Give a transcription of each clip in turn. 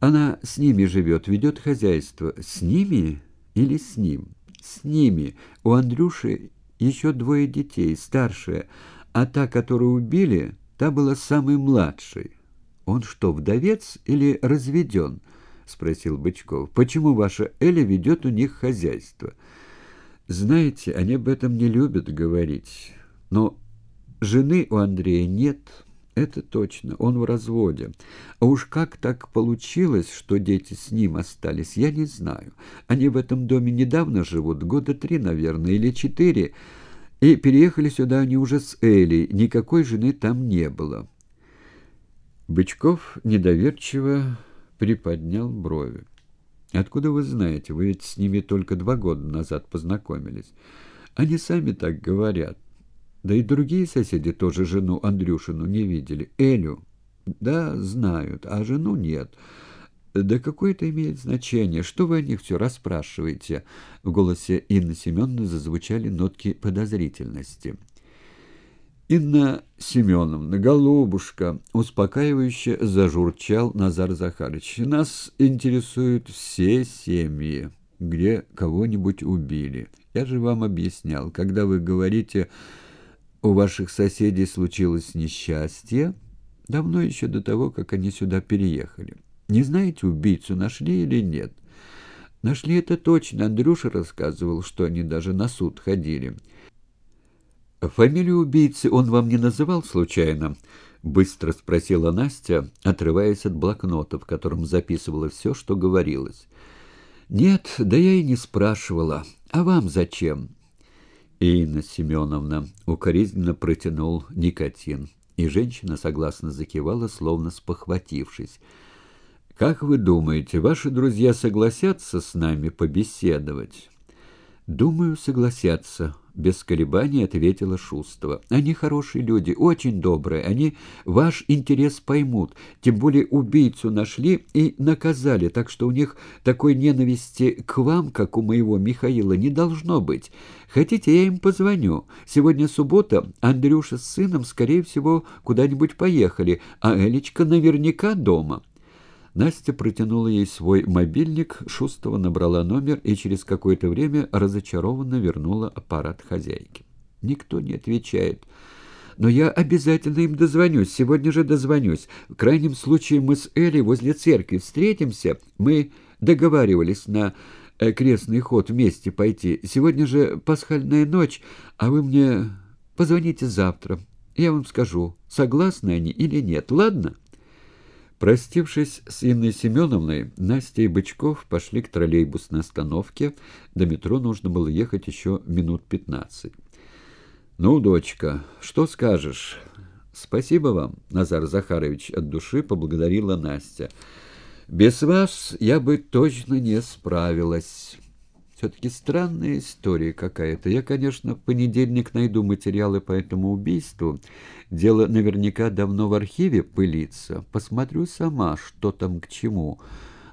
Она с ними живет, ведет хозяйство. С ними или с ним? С ними. У Андрюши еще двое детей, старшая, а та, которую убили, та была самой младшей. Он что, вдовец или разведен? — спросил Бычков. — Почему ваша Эля ведет у них хозяйство? Знаете, они об этом не любят говорить. Но жены у Андрея нет, это точно, он в разводе. А уж как так получилось, что дети с ним остались, я не знаю. Они в этом доме недавно живут, года три, наверное, или четыре, и переехали сюда они уже с Элей, никакой жены там не было. Бычков недоверчиво приподнял брови. «Откуда вы знаете? Вы ведь с ними только два года назад познакомились. Они сами так говорят. Да и другие соседи тоже жену Андрюшину не видели. Элю, да, знают, а жену нет. Да какое это имеет значение? Что вы о них все расспрашиваете?» В голосе Инны Семеновны зазвучали нотки подозрительности. «Инна Семеновна, голубушка!» — успокаивающе зажурчал Назар Захарович. «Нас интересуют все семьи, где кого-нибудь убили. Я же вам объяснял, когда вы говорите у ваших соседей случилось несчастье, давно еще до того, как они сюда переехали. Не знаете, убийцу нашли или нет? Нашли это точно. Андрюша рассказывал, что они даже на суд ходили. Фамилию убийцы он вам не называл случайно? Быстро спросила Настя, отрываясь от блокнота, в котором записывала все, что говорилось. «Нет, да я и не спрашивала. А вам зачем?» Инна Семеновна укоризненно протянул никотин, и женщина согласно закивала, словно спохватившись. «Как вы думаете, ваши друзья согласятся с нами побеседовать?» «Думаю, согласятся», — без колебаний ответила Шустова. «Они хорошие люди, очень добрые. Они ваш интерес поймут. Тем более убийцу нашли и наказали, так что у них такой ненависти к вам, как у моего Михаила, не должно быть. Хотите, я им позвоню. Сегодня суббота, Андрюша с сыном, скорее всего, куда-нибудь поехали, а Элечка наверняка дома». Настя протянула ей свой мобильник, Шустова набрала номер и через какое-то время разочарованно вернула аппарат хозяйке. Никто не отвечает. Но я обязательно им дозвонюсь, сегодня же дозвонюсь. В крайнем случае мы с Элей возле церкви встретимся. Мы договаривались на э, крестный ход вместе пойти. Сегодня же пасхальная ночь, а вы мне позвоните завтра. Я вам скажу, согласны они или нет, ладно?» Простившись с Инной Семеновной, Настя и Бычков пошли к троллейбусной остановке. До метро нужно было ехать еще минут пятнадцать. «Ну, дочка, что скажешь?» «Спасибо вам, Назар Захарович, от души поблагодарила Настя. Без вас я бы точно не справилась». Все-таки странная история какая-то. Я, конечно, в понедельник найду материалы по этому убийству. Дело наверняка давно в архиве пылится. Посмотрю сама, что там к чему.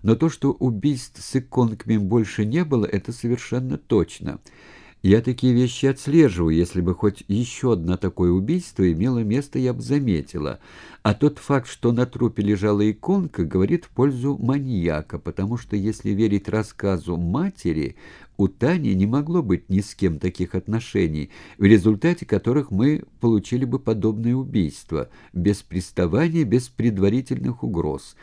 Но то, что убийств с иконками больше не было, это совершенно точно. Я такие вещи отслеживаю. Если бы хоть еще одно такое убийство имело место, я бы заметила. А тот факт, что на трупе лежала иконка, говорит в пользу маньяка, потому что, если верить рассказу матери, у Тани не могло быть ни с кем таких отношений, в результате которых мы получили бы подобное убийство, без приставания, без предварительных угроз.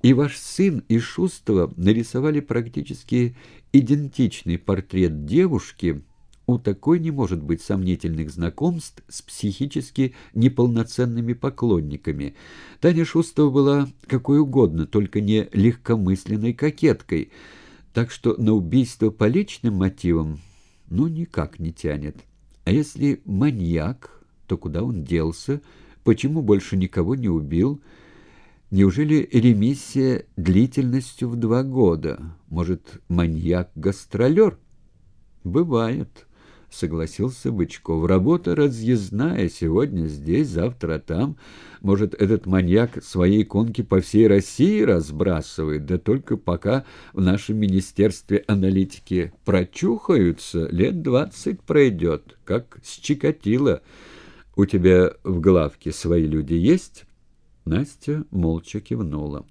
И ваш сын и Шустова нарисовали практически идентичный портрет девушки, у такой не может быть сомнительных знакомств с психически неполноценными поклонниками. Таня Шустова была какой угодно, только не легкомысленной кокеткой, так что на убийство по личным мотивам ну никак не тянет. А если маньяк, то куда он делся, почему больше никого не убил? Неужели ремиссия длительностью в два года? Может, маньяк-гастролер? Бывает. — согласился Бычков. «Работа разъездная. Сегодня здесь, завтра там. Может, этот маньяк свои иконки по всей России разбрасывает, да только пока в нашем Министерстве аналитики прочухаются, лет двадцать пройдет, как с Чикатило. У тебя в главке свои люди есть?» Настя молча кивнула.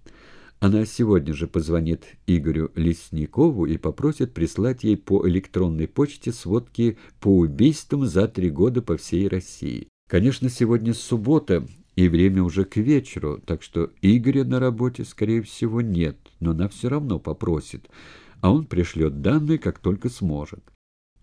Она сегодня же позвонит Игорю Лесникову и попросит прислать ей по электронной почте сводки по убийствам за три года по всей России. Конечно, сегодня суббота, и время уже к вечеру, так что Игоря на работе, скорее всего, нет, но она все равно попросит, а он пришлет данные, как только сможет.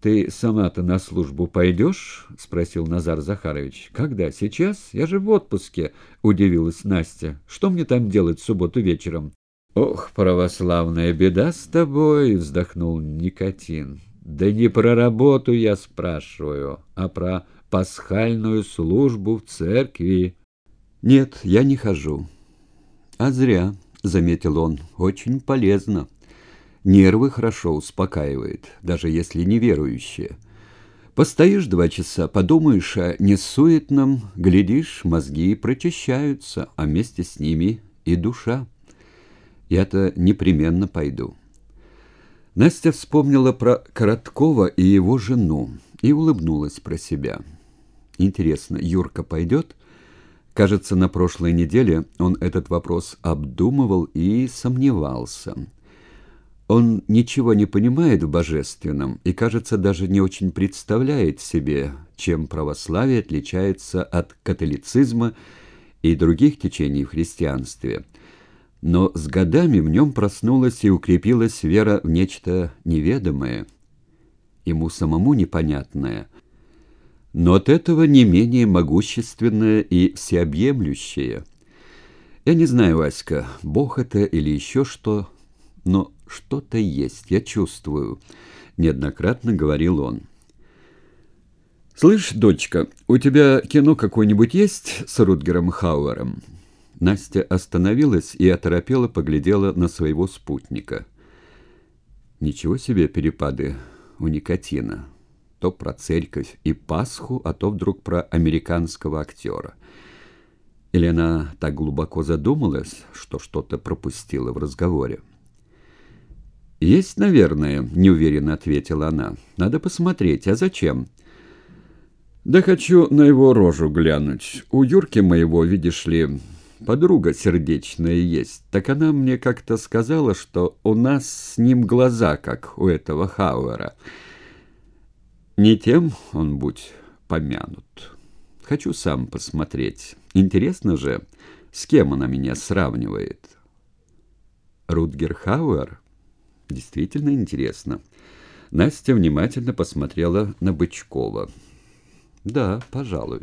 «Ты сама-то на службу пойдешь?» — спросил Назар Захарович. «Когда? Сейчас? Я же в отпуске», — удивилась Настя. «Что мне там делать в субботу вечером?» «Ох, православная беда с тобой!» — вздохнул Никотин. «Да не про работу я спрашиваю, а про пасхальную службу в церкви». «Нет, я не хожу». «А зря», — заметил он, — «очень полезно». Нервы хорошо успокаивает, даже если неверующие. Постоишь два часа, подумаешь о несуетном, глядишь, мозги прочищаются, а вместе с ними и душа. Я-то непременно пойду. Настя вспомнила про Короткова и его жену и улыбнулась про себя. Интересно, Юрка пойдет? Кажется, на прошлой неделе он этот вопрос обдумывал и сомневался. Он ничего не понимает в божественном и, кажется, даже не очень представляет себе, чем православие отличается от католицизма и других течений в христианстве. Но с годами в нем проснулась и укрепилась вера в нечто неведомое, ему самому непонятное, но от этого не менее могущественное и всеобъемлющее. Я не знаю, Васька, Бог это или еще что, но что-то есть, я чувствую», — неоднократно говорил он. «Слышь, дочка, у тебя кино какое-нибудь есть с Рутгером Хауэром?» Настя остановилась и оторопела поглядела на своего спутника. «Ничего себе перепады у никотина. То про церковь и Пасху, а то вдруг про американского актера. Или она так глубоко задумалась, что что-то пропустила в разговоре?» «Есть, наверное», — неуверенно ответила она. «Надо посмотреть. А зачем?» «Да хочу на его рожу глянуть. У Юрки моего, видишь ли, подруга сердечная есть. Так она мне как-то сказала, что у нас с ним глаза, как у этого Хауэра. Не тем он будь помянут. Хочу сам посмотреть. Интересно же, с кем она меня сравнивает?» «Рутгер Хауэр?» Действительно интересно. Настя внимательно посмотрела на Бычкова. «Да, пожалуй».